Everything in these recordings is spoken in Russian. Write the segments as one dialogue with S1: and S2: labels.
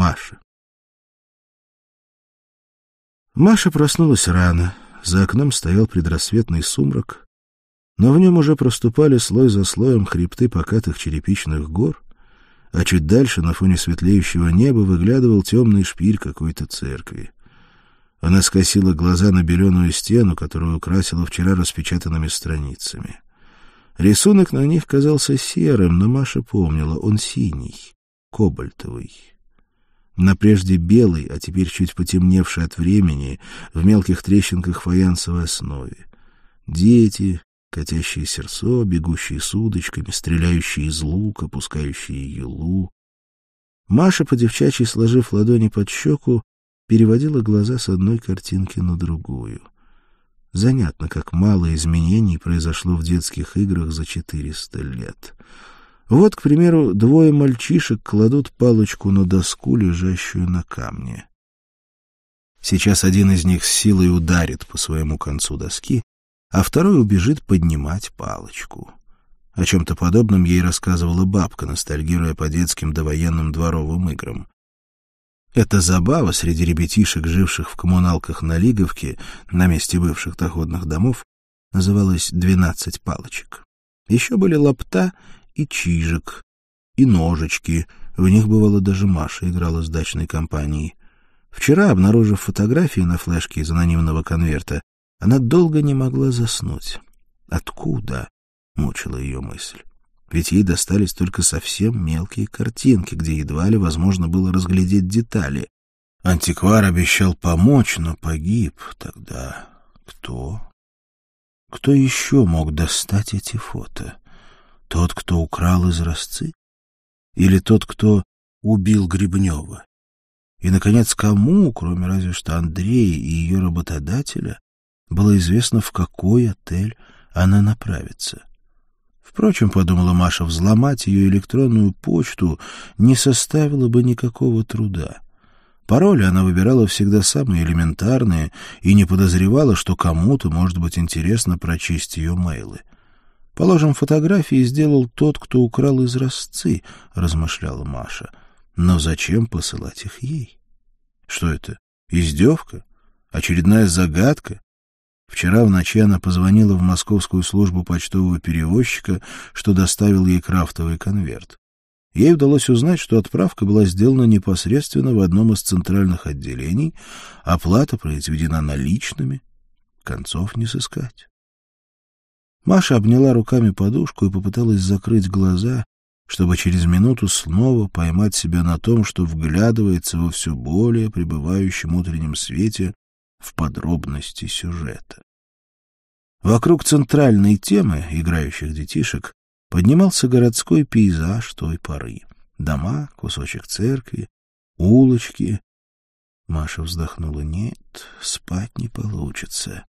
S1: Маши. Маша проснулась рано. За окном стоял предрассветный сумрак, но в нем уже проступали слой за слоем хребты покатых черепичных гор, а чуть дальше, на фоне светлеющего неба, выглядывал темный шпиль какой-то церкви. Она скосила глаза на беленую стену, которую украсила вчера распечатанными страницами. Рисунок на них казался серым, но Маша помнила, он синий, кобальтовый. На прежде белой, а теперь чуть потемневшей от времени, в мелких трещинках фаянсовой основе. Дети, катящие сердцо, бегущие с удочками, стреляющие из лука, пускающие юлу. Маша, по девчачьи сложив ладони под щеку, переводила глаза с одной картинки на другую. Занятно, как мало изменений произошло в детских играх за четыреста лет. Вот, к примеру, двое мальчишек кладут палочку на доску, лежащую на камне. Сейчас один из них с силой ударит по своему концу доски, а второй убежит поднимать палочку. О чем-то подобном ей рассказывала бабка, ностальгируя по детским довоенным дворовым играм. Эта забава среди ребятишек, живших в коммуналках на Лиговке, на месте бывших доходных домов, называлась «двенадцать палочек». Еще были лапта и чижик, и ножички. В них, бывало, даже Маша играла с дачной компанией. Вчера, обнаружив фотографии на флешке из анонимного конверта, она долго не могла заснуть. «Откуда?» — мучила ее мысль ведь ей достались только совсем мелкие картинки, где едва ли возможно было разглядеть детали. Антиквар обещал помочь, но погиб тогда. Кто? Кто еще мог достать эти фото? Тот, кто украл из Росцы? Или тот, кто убил Гребнева? И, наконец, кому, кроме разве что Андрея и ее работодателя, было известно, в какой отель она направится? Впрочем, подумала Маша, взломать ее электронную почту не составило бы никакого труда. Пароли она выбирала всегда самые элементарные и не подозревала, что кому-то может быть интересно прочесть ее мейлы. Положим, фотографии сделал тот, кто украл из росцы, размышляла Маша. Но зачем посылать их ей? Что это? Издевка? Очередная загадка? Вчера в ночи она позвонила в московскую службу почтового перевозчика, что доставил ей крафтовый конверт. Ей удалось узнать, что отправка была сделана непосредственно в одном из центральных отделений, оплата произведена наличными. Концов не сыскать. Маша обняла руками подушку и попыталась закрыть глаза, чтобы через минуту снова поймать себя на том, что вглядывается во все более пребывающем утреннем свете в подробности сюжета. Вокруг центральной темы играющих детишек поднимался городской пейзаж той поры. Дома, кусочек церкви, улочки. Маша вздохнула. Нет, спать не получится.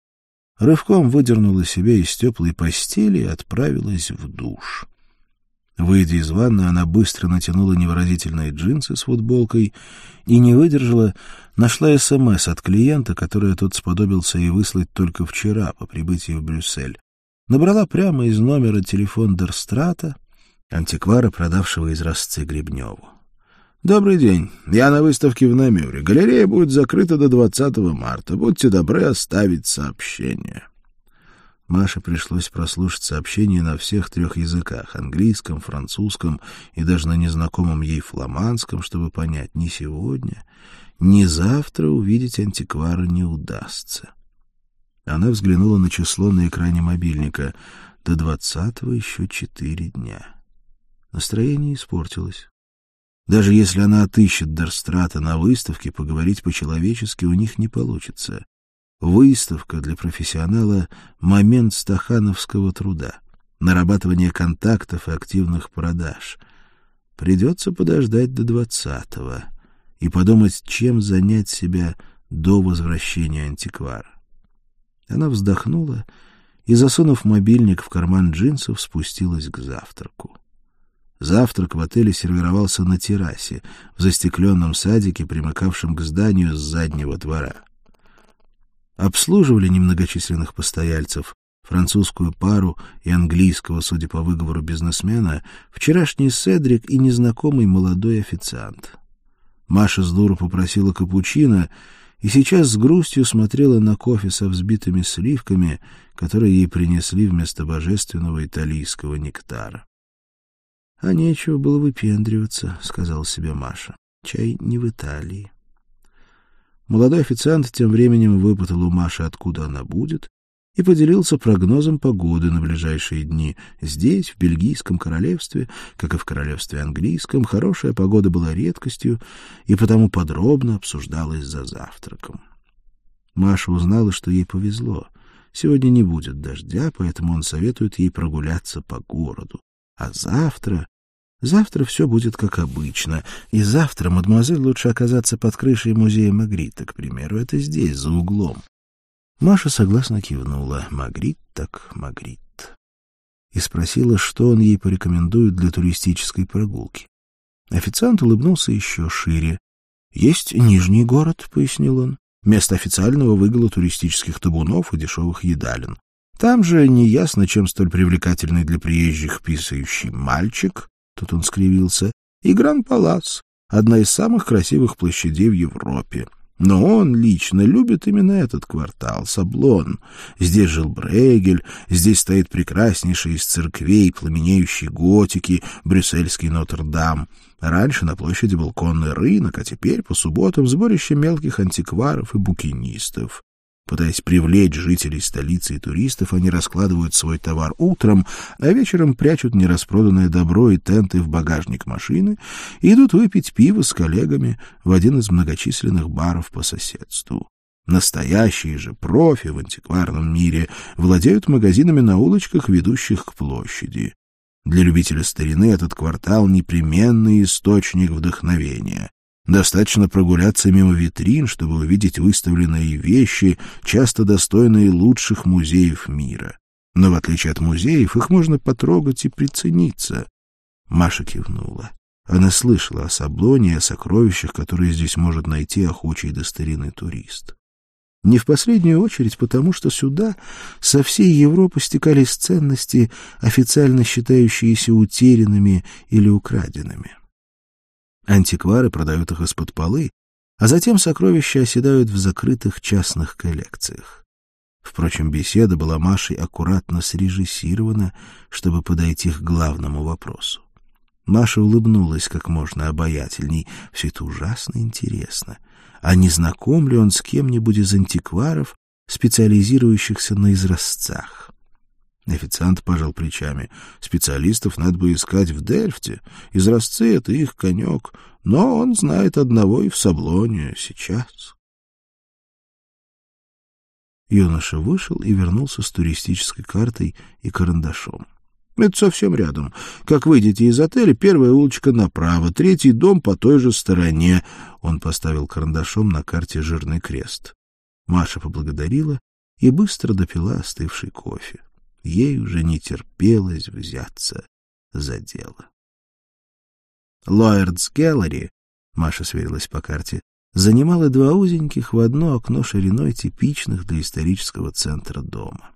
S1: Рывком выдернула себя из теплой постели и отправилась в душ. Выйдя из ванны, она быстро натянула невыразительные джинсы с футболкой и не выдержала, нашла СМС от клиента, которое тот сподобился ей выслать только вчера по прибытии в Брюссель. Набрала прямо из номера телефон Дерстрата, антиквара, продавшего из Росцы Гребневу. «Добрый день. Я на выставке в Намюре. Галерея будет закрыта до 20 марта. Будьте добры оставить сообщение». Маше пришлось прослушать сообщение на всех трех языках — английском, французском и даже на незнакомом ей фламандском, чтобы понять, ни сегодня, ни завтра увидеть антиквара не удастся. Она взглянула на число на экране мобильника. До двадцатого еще четыре дня. Настроение испортилось. Даже если она отыщет Дерстрата на выставке, поговорить по-человечески у них не получится. Выставка для профессионала — момент стахановского труда, нарабатывание контактов и активных продаж. Придется подождать до двадцатого и подумать, чем занять себя до возвращения антиквара. Она вздохнула и, засунув мобильник в карман джинсов, спустилась к завтраку. Завтрак в отеле сервировался на террасе, в застекленном садике, примыкавшем к зданию с заднего двора обслуживали немногочисленных постояльцев, французскую пару и английского, судя по выговору бизнесмена, вчерашний Седрик и незнакомый молодой официант. Маша с дуру попросила капучино и сейчас с грустью смотрела на кофе со взбитыми сливками, которые ей принесли вместо божественного итальянского нектара. — А нечего было выпендриваться, — сказал себе Маша. — Чай не в Италии. Молодой официант тем временем выпытал у Маши, откуда она будет, и поделился прогнозом погоды на ближайшие дни. Здесь, в Бельгийском королевстве, как и в королевстве английском, хорошая погода была редкостью и потому подробно обсуждалась за завтраком. Маша узнала, что ей повезло. Сегодня не будет дождя, поэтому он советует ей прогуляться по городу. А завтра... Завтра все будет как обычно, и завтра, мадемуазель, лучше оказаться под крышей музея Магрита, к примеру. Это здесь, за углом. Маша согласно кивнула. Магрит так Магрит. И спросила, что он ей порекомендует для туристической прогулки. Официант улыбнулся еще шире. «Есть Нижний город», — пояснил он. «Место официального выгула туристических табунов и дешевых едалин. Там же неясно, чем столь привлекательный для приезжих писающий мальчик, тут он скривился, и Гран-Палас, одна из самых красивых площадей в Европе. Но он лично любит именно этот квартал, Саблон. Здесь жил Брегель, здесь стоит прекраснейший из церквей, пламенеющий готики, брюссельский Нотр-Дам. Раньше на площади был конный рынок, а теперь по субботам сборище мелких антикваров и букинистов. Пытаясь привлечь жителей столицы и туристов, они раскладывают свой товар утром, а вечером прячут нераспроданное добро и тенты в багажник машины и идут выпить пиво с коллегами в один из многочисленных баров по соседству. Настоящие же профи в антикварном мире владеют магазинами на улочках, ведущих к площади. Для любителя старины этот квартал — непременный источник вдохновения. Достаточно прогуляться мимо витрин, чтобы увидеть выставленные вещи, часто достойные лучших музеев мира. Но в отличие от музеев, их можно потрогать и прицениться. Маша кивнула. Она слышала о Саблоне и о сокровищах, которые здесь может найти охочий до старины турист. Не в последнюю очередь потому, что сюда со всей Европы стекались ценности, официально считающиеся утерянными или украденными. Антиквары продают их из-под полы, а затем сокровища оседают в закрытых частных коллекциях. Впрочем, беседа была Машей аккуратно срежиссирована, чтобы подойти к главному вопросу. Маша улыбнулась как можно обаятельней. Все это ужасно интересно. А не знаком ли он с кем-нибудь из антикваров, специализирующихся на изразцах? Официант пожал плечами. Специалистов надо бы искать в Дельфте. Изразцы — это их конек. Но он знает одного и в Саблоне сейчас. Юноша вышел и вернулся с туристической картой и карандашом. Это совсем рядом. Как выйдете из отеля, первая улочка направо, третий дом по той же стороне. Он поставил карандашом на карте жирный крест. Маша поблагодарила и быстро допила остывший кофе ей уже не терпелось взяться за дело. Лойердс Гэллери, Маша сверилась по карте, занимала два узеньких в одно окно шириной типичных для исторического центра дома.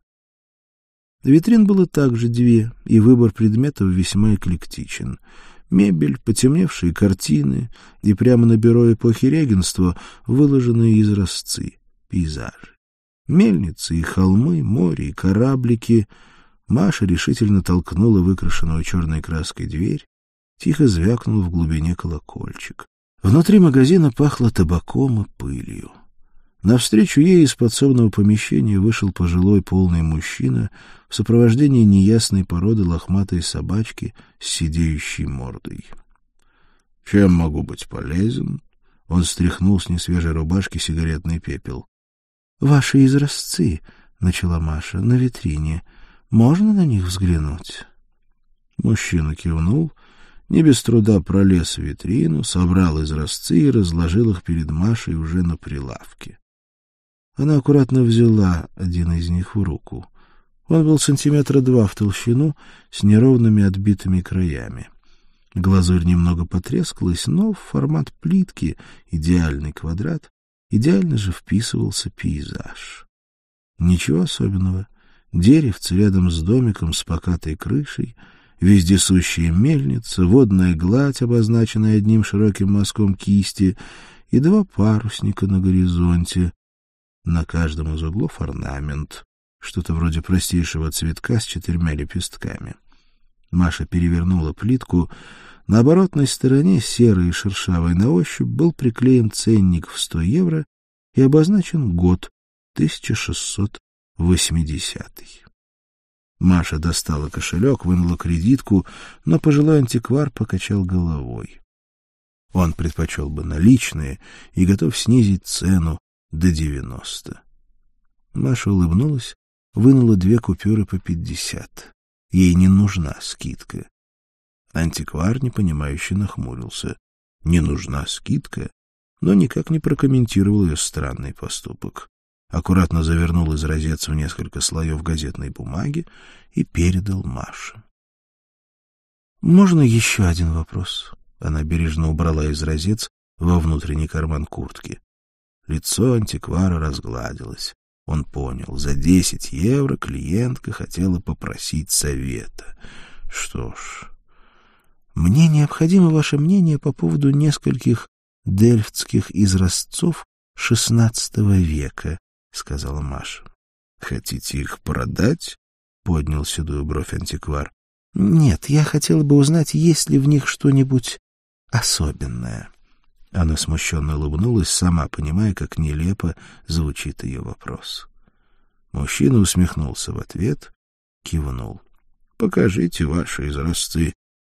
S1: Витрин было также две, и выбор предметов весьма эклектичен. Мебель, потемневшие картины и прямо на бюро эпохи регенства выложенные изразцы, пейзажи. Мельницы и холмы, море и кораблики. Маша решительно толкнула выкрашенную черной краской дверь. Тихо звякнул в глубине колокольчик. Внутри магазина пахло табаком и пылью. Навстречу ей из подсобного помещения вышел пожилой полный мужчина в сопровождении неясной породы лохматой собачки с сидеющей мордой. — Чем могу быть полезен? Он стряхнул с несвежей рубашки сигаретный пепел. — Ваши изразцы, — начала Маша, — на витрине. Можно на них взглянуть? Мужчина кивнул, не без труда пролез в витрину, собрал изразцы и разложил их перед Машей уже на прилавке. Она аккуратно взяла один из них в руку. Он был сантиметра два в толщину, с неровными отбитыми краями. Глазурь немного потрескалась, но формат плитки, идеальный квадрат, идеально же вписывался пейзаж. Ничего особенного. Деревце рядом с домиком с покатой крышей, вездесущая мельница, водная гладь, обозначенная одним широким мазком кисти, и два парусника на горизонте. На каждом из углов орнамент, что-то вроде простейшего цветка с четырьмя лепестками. Маша перевернула плитку. На оборотной стороне, серой и шершавой на ощупь, был приклеен ценник в сто евро и обозначен год 1680. Маша достала кошелек, вынула кредитку, но пожилой антиквар покачал головой. Он предпочел бы наличные и готов снизить цену до девяносто. Маша улыбнулась, вынула две купюры по пятьдесят. Ей не нужна скидка. Антиквар, непонимающе, нахмурился. Не нужна скидка, но никак не прокомментировал ее странный поступок аккуратно завернул из розец в несколько слоев газетной бумаги и передал Маше. «Можно еще один вопрос?» Она бережно убрала из розец во внутренний карман куртки. Лицо антиквара разгладилось. Он понял, за десять евро клиентка хотела попросить совета. Что ж, мне необходимо ваше мнение по поводу нескольких дельфтских изразцов XVI века, — сказала Маша. — Хотите их продать? — поднял седую бровь антиквар. — Нет, я хотела бы узнать, есть ли в них что-нибудь особенное. Она смущенно улыбнулась, сама понимая, как нелепо звучит ее вопрос. Мужчина усмехнулся в ответ, кивнул. — Покажите ваши изразцы.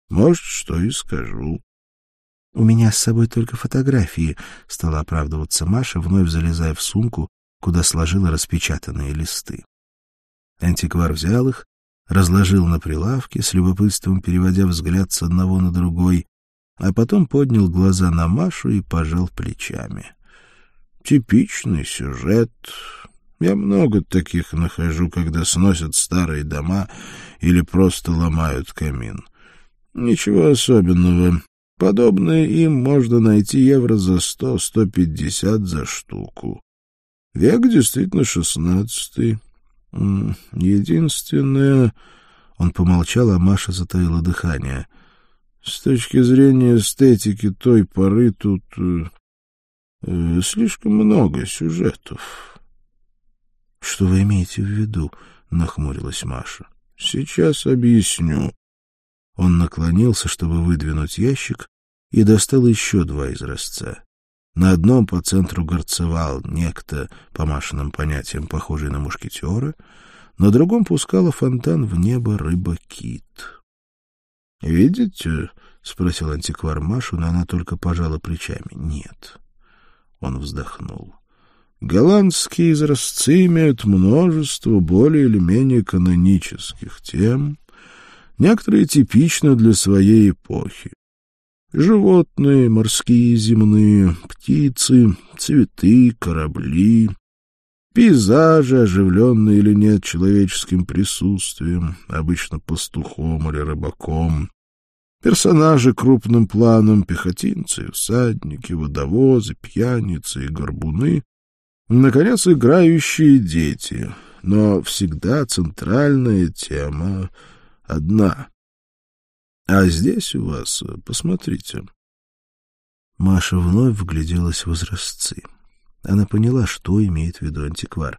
S1: Может, что и скажу. — У меня с собой только фотографии, — стала оправдываться Маша, вновь залезая в сумку куда сложила распечатанные листы. Антиквар взял их, разложил на прилавке, с любопытством переводя взгляд с одного на другой, а потом поднял глаза на Машу и пожал плечами. Типичный сюжет. Я много таких нахожу, когда сносят старые дома или просто ломают камин. Ничего особенного. Подобное им можно найти евро за сто-сто пятьдесят за штуку. Век действительно шестнадцатый. Единственное... Он помолчал, а Маша затаила дыхание. С точки зрения эстетики той поры тут э, э, слишком много сюжетов. — Что вы имеете в виду? — нахмурилась Маша. — Сейчас объясню. Он наклонился, чтобы выдвинуть ящик, и достал еще два изразца. На одном по центру горцевал некто, по Машиным понятиям, похожий на мушкетера, на другом пускала фонтан в небо рыба-кит. — Видите? — спросил антиквар Машу, но она только пожала плечами. — Нет. Он вздохнул. — Голландские изразцы имеют множество более или менее канонических тем, некоторые типичны для своей эпохи. Животные, морские, земные, птицы, цветы, корабли, пейзажи, оживленные или нет человеческим присутствием, обычно пастухом или рыбаком, персонажи крупным планом, пехотинцы, всадники, водовозы, пьяницы и горбуны, наконец, играющие дети, но всегда центральная тема одна — а здесь у вас, посмотрите. Маша вновь вгляделась в возрастцы. Она поняла, что имеет в виду антиквар.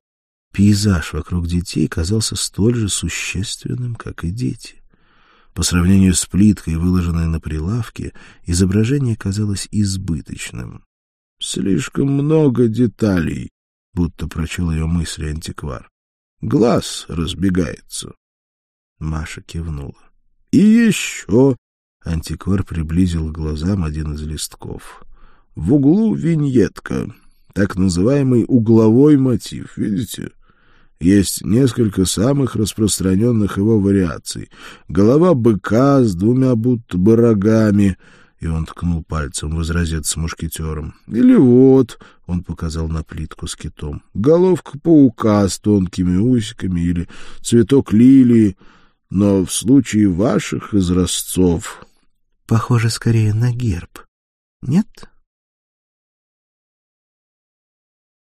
S1: Пейзаж вокруг детей казался столь же существенным, как и дети. По сравнению с плиткой, выложенной на прилавке, изображение казалось избыточным. — Слишком много деталей, — будто прочел ее мысли антиквар. — Глаз разбегается. Маша кивнула. И еще... Антиквар приблизил к глазам один из листков. В углу виньетка, так называемый угловой мотив, видите? Есть несколько самых распространенных его вариаций. Голова быка с двумя будто бы рогами, и он ткнул пальцем в изразец с мушкетером. Или вот, он показал на плитку с китом, головка паука с тонкими усиками или цветок лилии — но в случае ваших изразцов... — Похоже скорее на герб. Нет?